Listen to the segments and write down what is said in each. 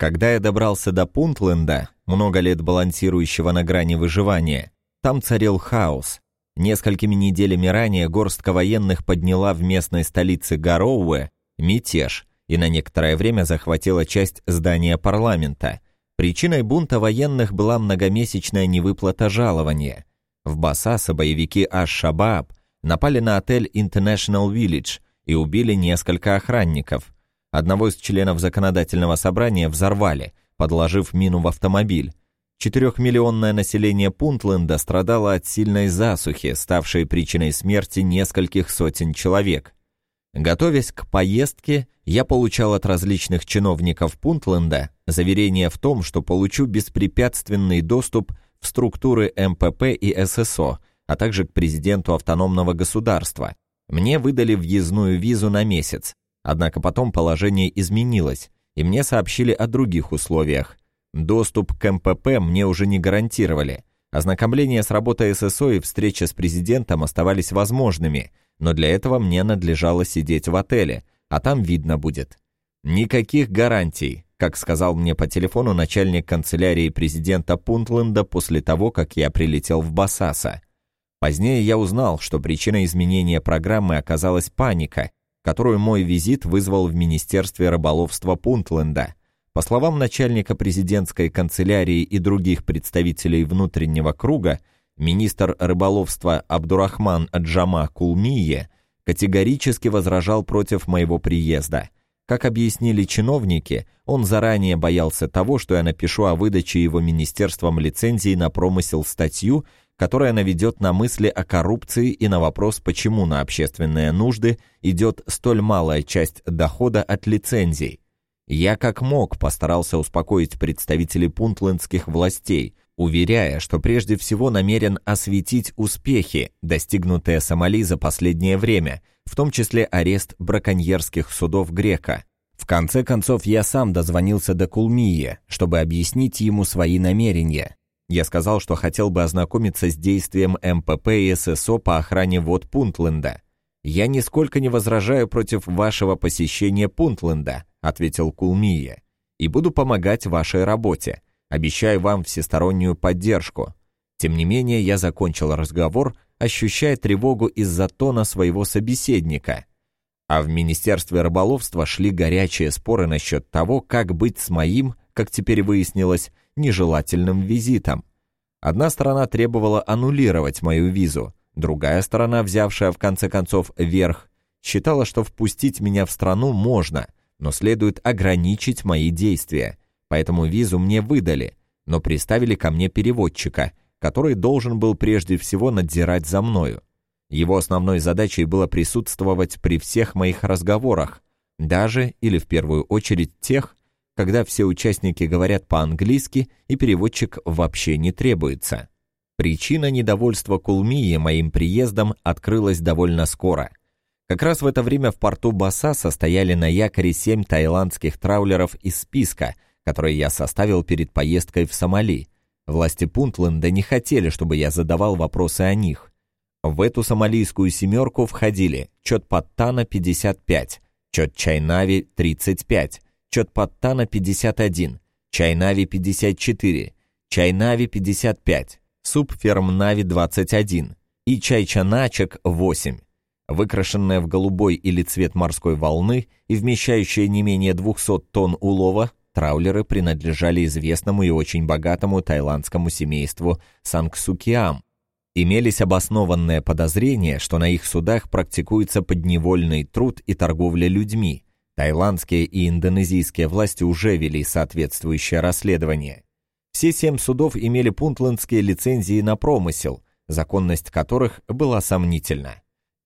Когда я добрался до Пунтленда, много лет балансирующего на грани выживания, там царил хаос. Несколькими неделями ранее горстка военных подняла в местной столице Гароуэ мятеж и на некоторое время захватила часть здания парламента. Причиной бунта военных была многомесячная невыплата жалования. В Басаса боевики Аш-Шабааб напали на отель International Village и убили несколько охранников – Одного из членов законодательного собрания взорвали, подложив мину в автомобиль. Четырехмиллионное население Пунтленда страдало от сильной засухи, ставшей причиной смерти нескольких сотен человек. Готовясь к поездке, я получал от различных чиновников Пунтленда заверение в том, что получу беспрепятственный доступ в структуры МПП и ССО, а также к президенту автономного государства. Мне выдали въездную визу на месяц, Однако потом положение изменилось, и мне сообщили о других условиях. Доступ к МПП мне уже не гарантировали. Ознакомление с работой ССО и встреча с президентом оставались возможными, но для этого мне надлежало сидеть в отеле, а там видно будет. Никаких гарантий, как сказал мне по телефону начальник канцелярии президента Пунтленда после того, как я прилетел в Басаса. Позднее я узнал, что причиной изменения программы оказалась паника, которую мой визит вызвал в Министерстве рыболовства Пунтленда. По словам начальника президентской канцелярии и других представителей внутреннего круга, министр рыболовства Абдурахман Аджама Кулмие категорически возражал против моего приезда. Как объяснили чиновники, он заранее боялся того, что я напишу о выдаче его министерством лицензии на промысел статью, которая наведет на мысли о коррупции и на вопрос, почему на общественные нужды идет столь малая часть дохода от лицензий. Я как мог постарался успокоить представителей пунтлендских властей, уверяя, что прежде всего намерен осветить успехи, достигнутые Сомали за последнее время, в том числе арест браконьерских судов Грека. В конце концов, я сам дозвонился до Кулмии, чтобы объяснить ему свои намерения. Я сказал, что хотел бы ознакомиться с действием МПП и ССО по охране вод Пунтленда. «Я нисколько не возражаю против вашего посещения Пунтленда», ответил Кулмия, «и буду помогать вашей работе. Обещаю вам всестороннюю поддержку». Тем не менее, я закончил разговор, ощущая тревогу из-за тона своего собеседника. А в Министерстве рыболовства шли горячие споры насчет того, как быть с моим, как теперь выяснилось, нежелательным визитом. Одна сторона требовала аннулировать мою визу, другая сторона, взявшая в конце концов верх, считала, что впустить меня в страну можно, но следует ограничить мои действия. Поэтому визу мне выдали, но приставили ко мне переводчика, который должен был прежде всего надзирать за мною. Его основной задачей было присутствовать при всех моих разговорах, даже или в первую очередь тех, когда все участники говорят по-английски и переводчик вообще не требуется. Причина недовольства Кулмии моим приездом открылась довольно скоро. Как раз в это время в порту Баса состояли на якоре семь таиландских траулеров из списка, который я составил перед поездкой в Сомали. Власти Пунтленда не хотели, чтобы я задавал вопросы о них. В эту сомалийскую семерку входили Чот Паттана 55, Чот Чайнави 35, Чотпаттана 51, Чайнави 54, Чайнави 55, Субфермнави 21 и Чайчаначек 8. Выкрашенная в голубой или цвет морской волны и вмещающая не менее 200 тонн улова, траулеры принадлежали известному и очень богатому таиландскому семейству Сангсукиам. Имелись обоснованные подозрения, что на их судах практикуется подневольный труд и торговля людьми – Таиландские и индонезийские власти уже вели соответствующее расследование. Все семь судов имели пунтландские лицензии на промысел, законность которых была сомнительна.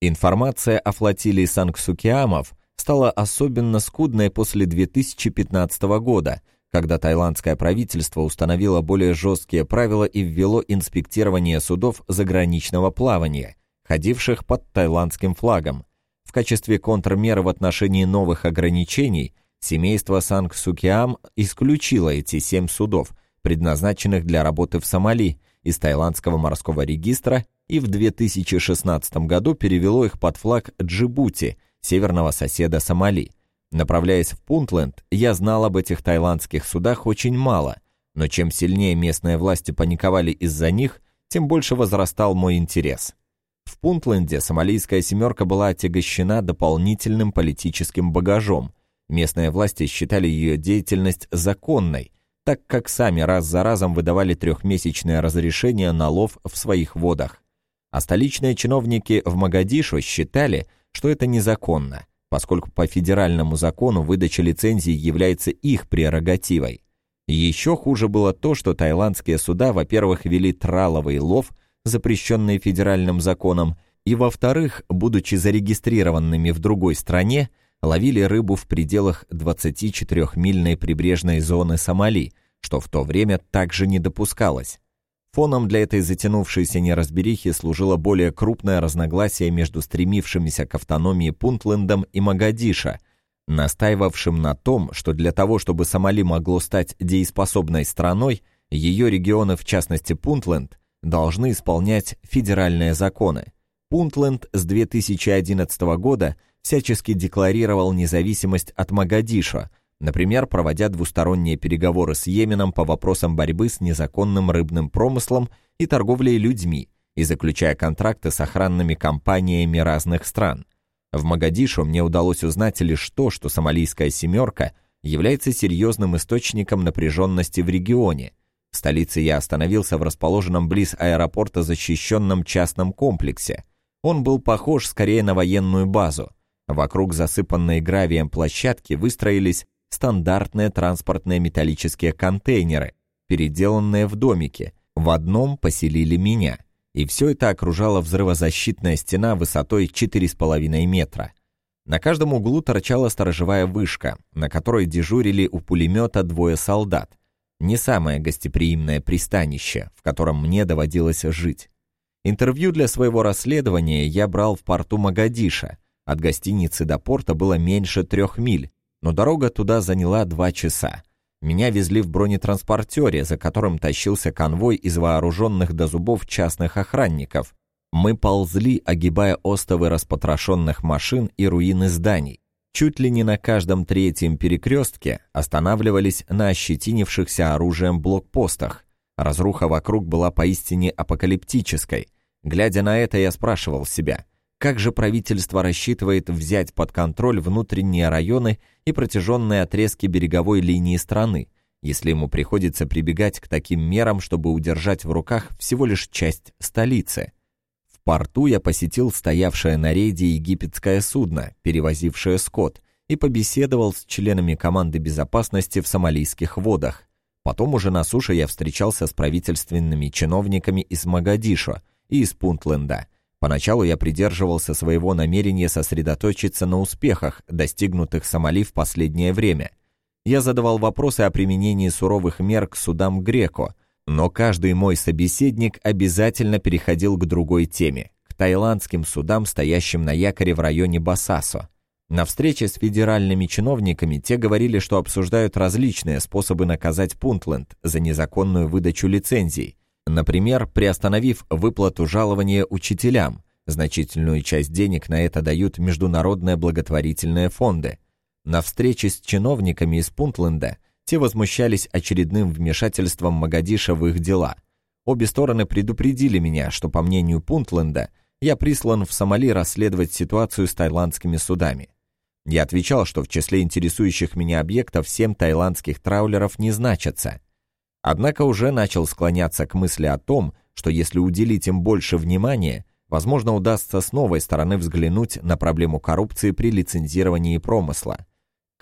Информация о флотилии Сангсукиамов стала особенно скудной после 2015 года, когда тайландское правительство установило более жесткие правила и ввело инспектирование судов заграничного плавания, ходивших под тайландским флагом, качестве контрмеры в отношении новых ограничений семейство Санг-Сукиам исключило эти семь судов, предназначенных для работы в Сомали, из Таиландского морского регистра и в 2016 году перевело их под флаг Джибути, северного соседа Сомали. Направляясь в Пунтленд, я знал об этих тайландских судах очень мало, но чем сильнее местные власти паниковали из-за них, тем больше возрастал мой интерес. В Пунтленде сомалийская «семерка» была отягощена дополнительным политическим багажом. Местные власти считали ее деятельность законной, так как сами раз за разом выдавали трехмесячное разрешение на лов в своих водах. А столичные чиновники в Магадишу считали, что это незаконно, поскольку по федеральному закону выдача лицензий является их прерогативой. Еще хуже было то, что таиландские суда, во-первых, вели траловый лов, запрещенный федеральным законом, и, во-вторых, будучи зарегистрированными в другой стране, ловили рыбу в пределах 24-мильной прибрежной зоны Сомали, что в то время также не допускалось. Фоном для этой затянувшейся неразберихи служило более крупное разногласие между стремившимися к автономии Пунтлендом и Магадиша, настаивавшим на том, что для того, чтобы Сомали могло стать дееспособной страной, ее регионы, в частности Пунтленд, должны исполнять федеральные законы. Пунтленд с 2011 года всячески декларировал независимость от Магадиша – например, проводя двусторонние переговоры с Йеменом по вопросам борьбы с незаконным рыбным промыслом и торговлей людьми и заключая контракты с охранными компаниями разных стран. В Магадишу мне удалось узнать лишь то, что сомалийская «семерка» является серьезным источником напряженности в регионе. В столице я остановился в расположенном близ аэропорта защищенном частном комплексе. Он был похож скорее на военную базу. Вокруг засыпанной гравием площадки выстроились стандартные транспортные металлические контейнеры, переделанные в домике. В одном поселили меня. И все это окружала взрывозащитная стена высотой 4,5 метра. На каждом углу торчала сторожевая вышка, на которой дежурили у пулемета двое солдат. Не самое гостеприимное пристанище, в котором мне доводилось жить. Интервью для своего расследования я брал в порту Магадиша. От гостиницы до порта было меньше трех миль, но дорога туда заняла два часа. Меня везли в бронетранспортере, за которым тащился конвой из вооруженных до зубов частных охранников. Мы ползли, огибая остовы распотрошенных машин и руины зданий. Чуть ли не на каждом третьем перекрестке останавливались на ощетинившихся оружием блокпостах. Разруха вокруг была поистине апокалиптической. Глядя на это, я спрашивал себя, как же правительство рассчитывает взять под контроль внутренние районы и протяженные отрезки береговой линии страны, если ему приходится прибегать к таким мерам, чтобы удержать в руках всего лишь часть столицы? Порту я посетил стоявшее на рейде египетское судно, перевозившее скот, и побеседовал с членами команды безопасности в сомалийских водах. Потом уже на суше я встречался с правительственными чиновниками из Магадишо и из Пунтленда – Поначалу я придерживался своего намерения сосредоточиться на успехах, достигнутых Сомали в последнее время. Я задавал вопросы о применении суровых мер к судам Греко, но каждый мой собеседник обязательно переходил к другой теме, к таиландским судам, стоящим на якоре в районе Басасо. На встрече с федеральными чиновниками те говорили, что обсуждают различные способы наказать Пунтленд за незаконную выдачу лицензий, Например, приостановив выплату жалования учителям, значительную часть денег на это дают международные благотворительные фонды. На встрече с чиновниками из Пунтленда те возмущались очередным вмешательством Магадиша в их дела. Обе стороны предупредили меня, что, по мнению Пунтленда, я прислан в Сомали расследовать ситуацию с тайландскими судами. Я отвечал, что в числе интересующих меня объектов семь тайландских траулеров не значатся, Однако уже начал склоняться к мысли о том, что если уделить им больше внимания, возможно, удастся с новой стороны взглянуть на проблему коррупции при лицензировании промысла.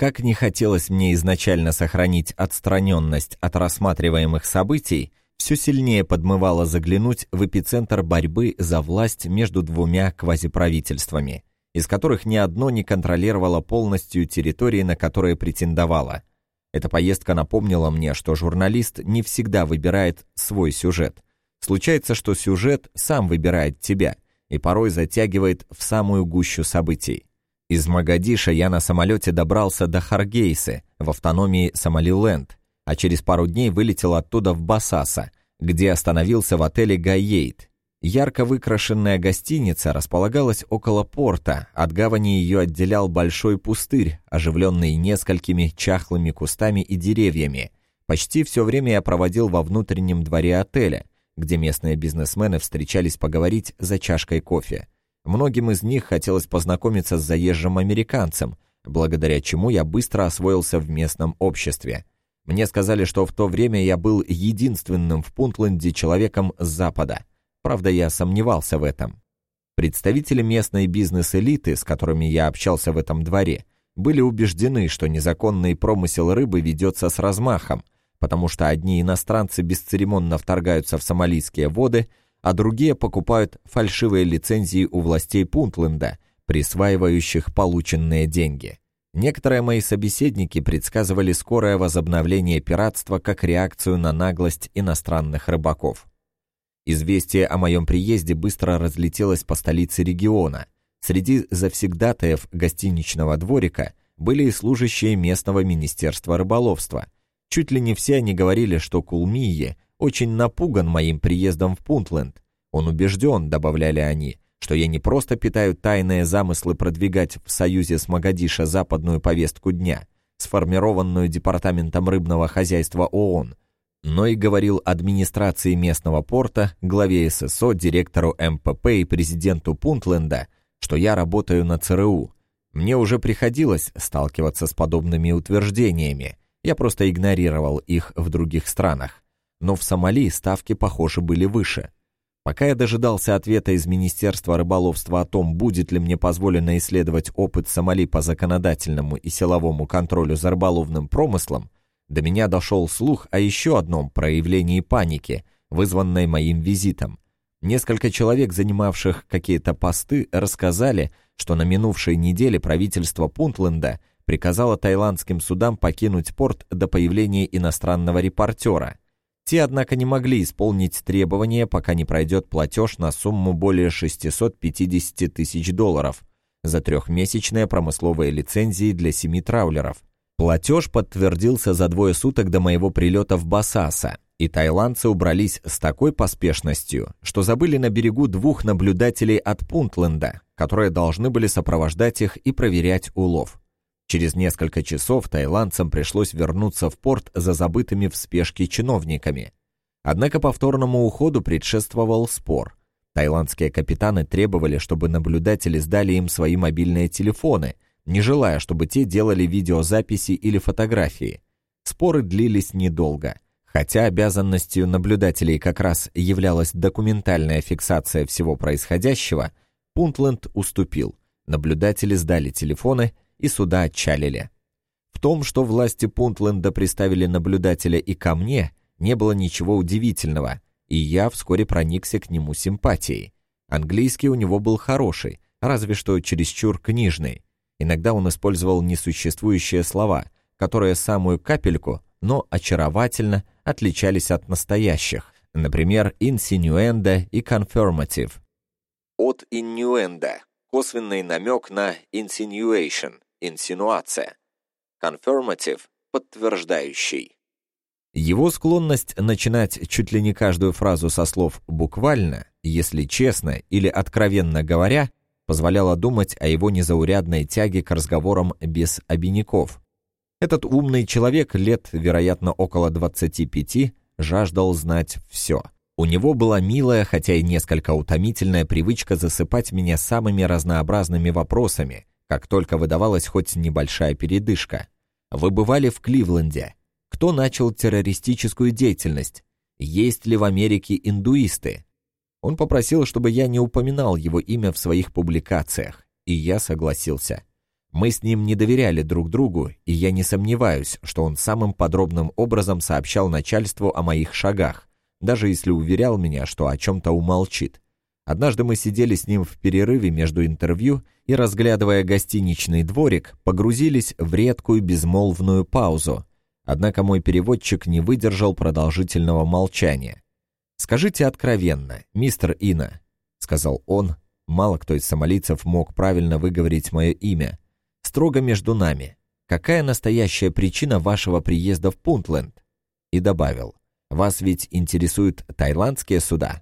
Как не хотелось мне изначально сохранить отстраненность от рассматриваемых событий, все сильнее подмывало заглянуть в эпицентр борьбы за власть между двумя квазиправительствами, из которых ни одно не контролировало полностью территории, на которые претендовало – эта поездка напомнила мне, что журналист не всегда выбирает свой сюжет. Случается, что сюжет сам выбирает тебя и порой затягивает в самую гущу событий. Из Магадиша я на самолете добрался до Харгейсы в автономии Сомалиленд, а через пару дней вылетел оттуда в Басаса, где остановился в отеле Гайейт. Ярко выкрашенная гостиница располагалась около порта, от гавани ее отделял большой пустырь, оживленный несколькими чахлыми кустами и деревьями. Почти все время я проводил во внутреннем дворе отеля, где местные бизнесмены встречались поговорить за чашкой кофе. Многим из них хотелось познакомиться с заезжим американцем, благодаря чему я быстро освоился в местном обществе. Мне сказали, что в то время я был единственным в Пунтленде человеком с Запада. Правда, я сомневался в этом. Представители местной бизнес-элиты, с которыми я общался в этом дворе, были убеждены, что незаконный промысел рыбы ведется с размахом, потому что одни иностранцы бесцеремонно вторгаются в сомалийские воды, а другие покупают фальшивые лицензии у властей Пунтленда, присваивающих полученные деньги. Некоторые мои собеседники предсказывали скорое возобновление пиратства как реакцию на наглость иностранных рыбаков. Известие о моем приезде быстро разлетелось по столице региона. Среди завсегдатаев гостиничного дворика были и служащие местного министерства рыболовства – Чуть ли не все они говорили, что Кулмие очень напуган моим приездом в Пунтленд. Он убежден, добавляли они, что я не просто питаю тайные замыслы продвигать в союзе с Магадиша западную повестку дня, сформированную Департаментом рыбного хозяйства ООН, но и говорил администрации местного порта, главе ССО, директору МПП и президенту Пунтленда, что я работаю на ЦРУ. Мне уже приходилось сталкиваться с подобными утверждениями, я просто игнорировал их в других странах. Но в Сомали ставки, похоже, были выше. Пока я дожидался ответа из Министерства рыболовства о том, будет ли мне позволено исследовать опыт Сомали по законодательному и силовому контролю за рыболовным промыслом, до меня дошел слух о еще одном проявлении паники, вызванной моим визитом. Несколько человек, занимавших какие-то посты, рассказали, что на минувшей неделе правительство Пунтленда – приказала тайландским судам покинуть порт до появления иностранного репортера. Те, однако, не могли исполнить требования, пока не пройдет платеж на сумму более 650 тысяч долларов за трехмесячные промысловые лицензии для семи траулеров. Платеж подтвердился за двое суток до моего прилета в Басаса, и тайландцы убрались с такой поспешностью, что забыли на берегу двух наблюдателей от Пунтленда, которые должны были сопровождать их и проверять улов. Через несколько часов тайландцам пришлось вернуться в порт за забытыми в спешке чиновниками. Однако повторному уходу предшествовал спор. Таиландские капитаны требовали, чтобы наблюдатели сдали им свои мобильные телефоны, не желая, чтобы те делали видеозаписи или фотографии. Споры длились недолго. Хотя обязанностью наблюдателей как раз являлась документальная фиксация всего происходящего, Пунтленд уступил. Наблюдатели сдали телефоны и суда отчалили. В том, что власти Пунтленда приставили наблюдателя и ко мне, не было ничего удивительного, и я вскоре проникся к нему симпатией. Английский у него был хороший, разве что чересчур книжный. Иногда он использовал несуществующие слова, которые самую капельку, но очаровательно отличались от настоящих, например, insinuendo и confirmative. От innuendo – косвенный намек на insinuation, инсинуация. Confirmative – подтверждающий. Его склонность начинать чуть ли не каждую фразу со слов «буквально», если честно или откровенно говоря, позволяла думать о его незаурядной тяге к разговорам без обиняков. Этот умный человек, лет, вероятно, около 25, жаждал знать все. У него была милая, хотя и несколько утомительная привычка засыпать меня самыми разнообразными вопросами, как только выдавалась хоть небольшая передышка. Вы бывали в Кливленде. Кто начал террористическую деятельность? Есть ли в Америке индуисты? Он попросил, чтобы я не упоминал его имя в своих публикациях, и я согласился. Мы с ним не доверяли друг другу, и я не сомневаюсь, что он самым подробным образом сообщал начальству о моих шагах, даже если уверял меня, что о чем-то умолчит. Однажды мы сидели с ним в перерыве между интервью и, разглядывая гостиничный дворик, погрузились в редкую безмолвную паузу. Однако мой переводчик не выдержал продолжительного молчания. «Скажите откровенно, мистер Ина», — сказал он, мало кто из сомалийцев мог правильно выговорить мое имя, «строго между нами, какая настоящая причина вашего приезда в Пунтленд?» И добавил, «Вас ведь интересуют тайландские суда?»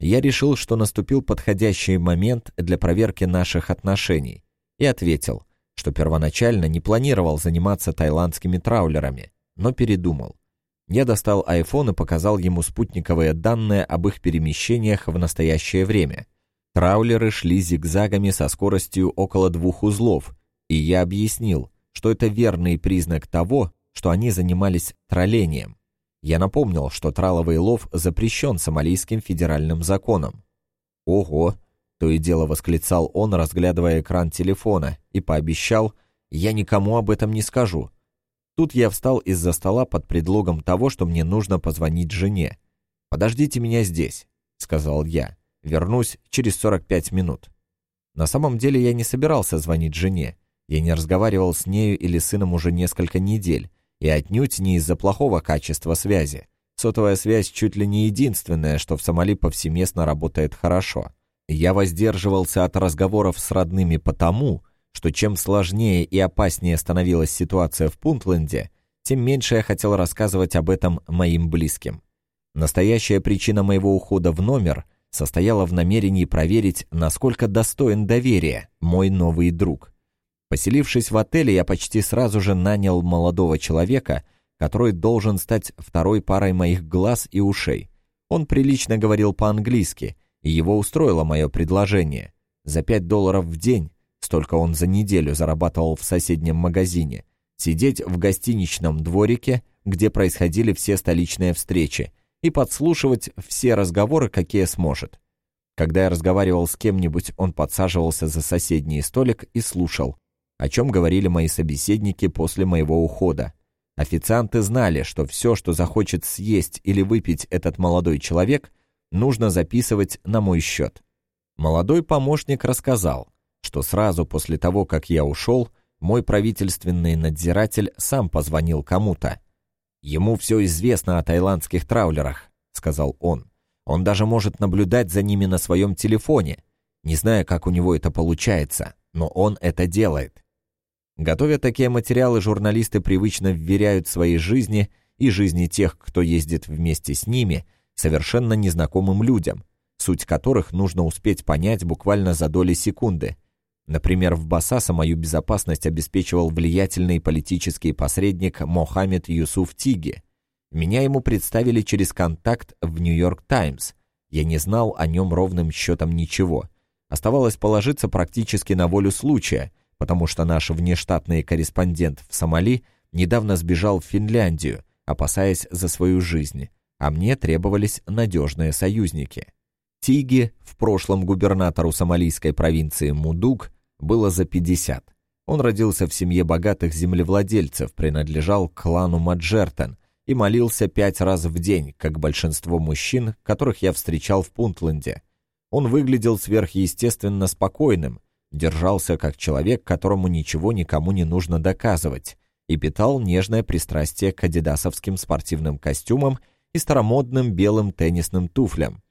Я решил, что наступил подходящий момент для проверки наших отношений, и ответил, что первоначально не планировал заниматься тайландскими траулерами, но передумал. Я достал iPhone и показал ему спутниковые данные об их перемещениях в настоящее время. Траулеры шли зигзагами со скоростью около двух узлов, и я объяснил, что это верный признак того, что они занимались троллением. Я напомнил, что траловый лов запрещен сомалийским федеральным законом. «Ого!» — то и дело восклицал он, разглядывая экран телефона, и пообещал, «Я никому об этом не скажу, Тут я встал из-за стола под предлогом того, что мне нужно позвонить жене. «Подождите меня здесь», — сказал я. «Вернусь через 45 минут». На самом деле я не собирался звонить жене. Я не разговаривал с нею или сыном уже несколько недель, и отнюдь не из-за плохого качества связи. Сотовая связь чуть ли не единственное, что в Сомали повсеместно работает хорошо. Я воздерживался от разговоров с родными потому, что чем сложнее и опаснее становилась ситуация в Пунтленде, тем меньше я хотел рассказывать об этом моим близким. Настоящая причина моего ухода в номер состояла в намерении проверить, насколько достоин доверия мой новый друг. Поселившись в отеле, я почти сразу же нанял молодого человека, который должен стать второй парой моих глаз и ушей. Он прилично говорил по-английски, и его устроило мое предложение. За пять долларов в день столько он за неделю зарабатывал в соседнем магазине, сидеть в гостиничном дворике, где происходили все столичные встречи, и подслушивать все разговоры, какие сможет. Когда я разговаривал с кем-нибудь, он подсаживался за соседний столик и слушал, о чем говорили мои собеседники после моего ухода. Официанты знали, что все, что захочет съесть или выпить этот молодой человек, нужно записывать на мой счет. Молодой помощник рассказал, что сразу после того, как я ушел, мой правительственный надзиратель сам позвонил кому-то. «Ему все известно о тайландских траулерах», — сказал он. «Он даже может наблюдать за ними на своем телефоне. Не знаю, как у него это получается, но он это делает». Готовя такие материалы, журналисты привычно вверяют свои жизни и жизни тех, кто ездит вместе с ними, совершенно незнакомым людям, суть которых нужно успеть понять буквально за доли секунды — Например, в Басаса мою безопасность обеспечивал влиятельный политический посредник Мохаммед Юсуф Тиги. Меня ему представили через контакт в «Нью-Йорк Таймс». Я не знал о нем ровным счетом ничего. Оставалось положиться практически на волю случая, потому что наш внештатный корреспондент в Сомали недавно сбежал в Финляндию, опасаясь за свою жизнь, а мне требовались надежные союзники. Тиги, в прошлом губернатору сомалийской провинции Мудук, было за 50. Он родился в семье богатых землевладельцев, принадлежал к клану Маджертен и молился пять раз в день, как большинство мужчин, которых я встречал в Пунтленде. Он выглядел сверхъестественно спокойным, держался как человек, которому ничего никому не нужно доказывать, и питал нежное пристрастие к адидасовским спортивным костюмам и старомодным белым теннисным туфлям.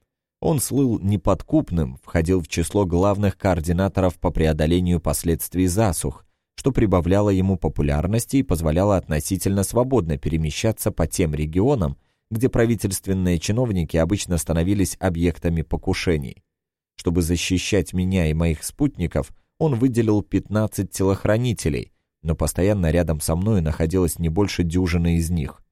Он слыл неподкупным, входил в число главных координаторов по преодолению последствий засух, что прибавляло ему популярности и позволяло относительно свободно перемещаться по тем регионам, где правительственные чиновники обычно становились объектами покушений. Чтобы защищать меня и моих спутников, он выделил 15 телохранителей, но постоянно рядом со мной находилось не больше дюжины из них.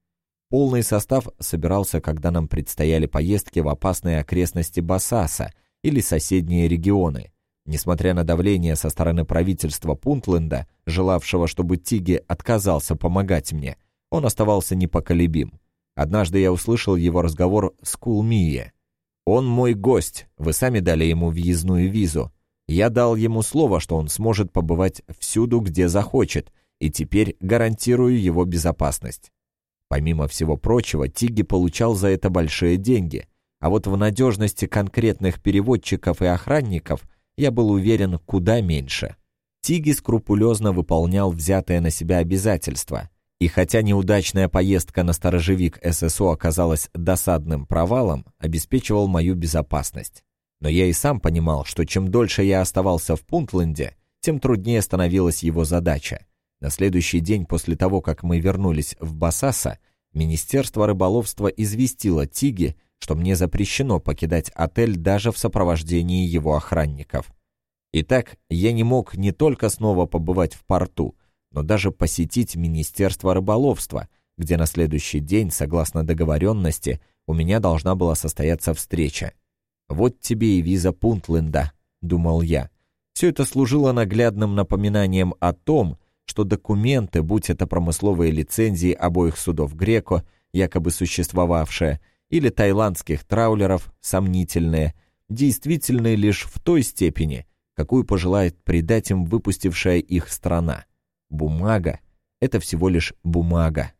Полный состав собирался, когда нам предстояли поездки в опасные окрестности Басаса или соседние регионы. Несмотря на давление со стороны правительства Пунтленда, желавшего, чтобы Тиги отказался помогать мне, он оставался непоколебим. Однажды я услышал его разговор с Кулмие. «Он мой гость, вы сами дали ему въездную визу. Я дал ему слово, что он сможет побывать всюду, где захочет, и теперь гарантирую его безопасность. Помимо всего прочего, Тиги получал за это большие деньги, а вот в надежности конкретных переводчиков и охранников я был уверен куда меньше. Тиги скрупулезно выполнял взятые на себя обязательства, и хотя неудачная поездка на сторожевик ССО оказалась досадным провалом, обеспечивал мою безопасность. Но я и сам понимал, что чем дольше я оставался в Пунтленде, тем труднее становилась его задача. На следующий день после того, как мы вернулись в Басаса, Министерство рыболовства известило Тиги, что мне запрещено покидать отель даже в сопровождении его охранников. Итак, я не мог не только снова побывать в порту, но даже посетить Министерство рыболовства, где на следующий день, согласно договоренности, у меня должна была состояться встреча. «Вот тебе и виза Пунтленда», — думал я. Все это служило наглядным напоминанием о том, что документы, будь это промысловые лицензии обоих судов Греко, якобы существовавшие, или тайландских траулеров, сомнительные, действительны лишь в той степени, какую пожелает придать им выпустившая их страна. Бумага — это всего лишь бумага.